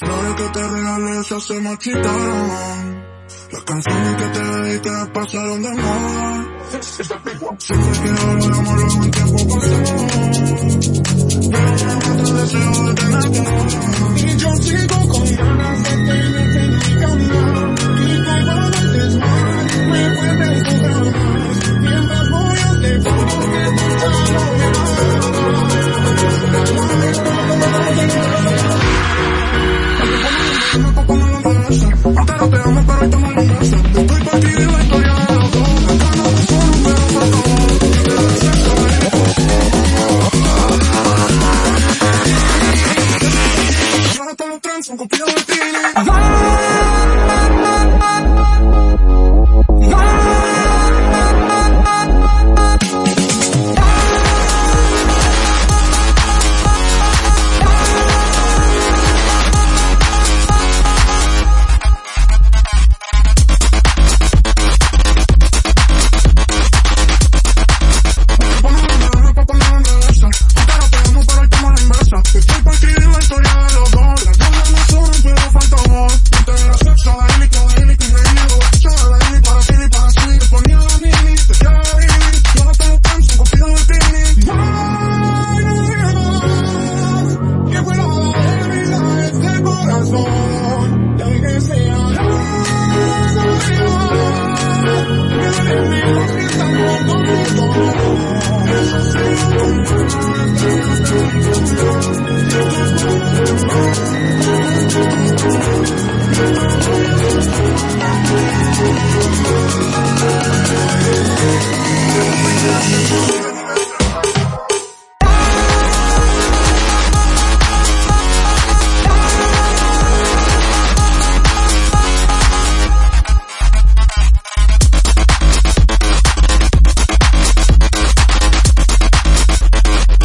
Las flores que te regalé ya se marchitaron. Las canciones que te dediqué pasaron de moda. Si cualquier valoramos lo que un tiempo pasó. Pero no te deseo de tenerte. Y yo sigo con Tá tão tão trânsito tão tão tão tão tão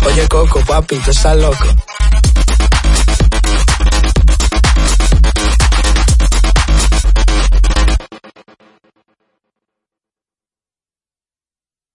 Oye, Coco, papi, tú estás loco.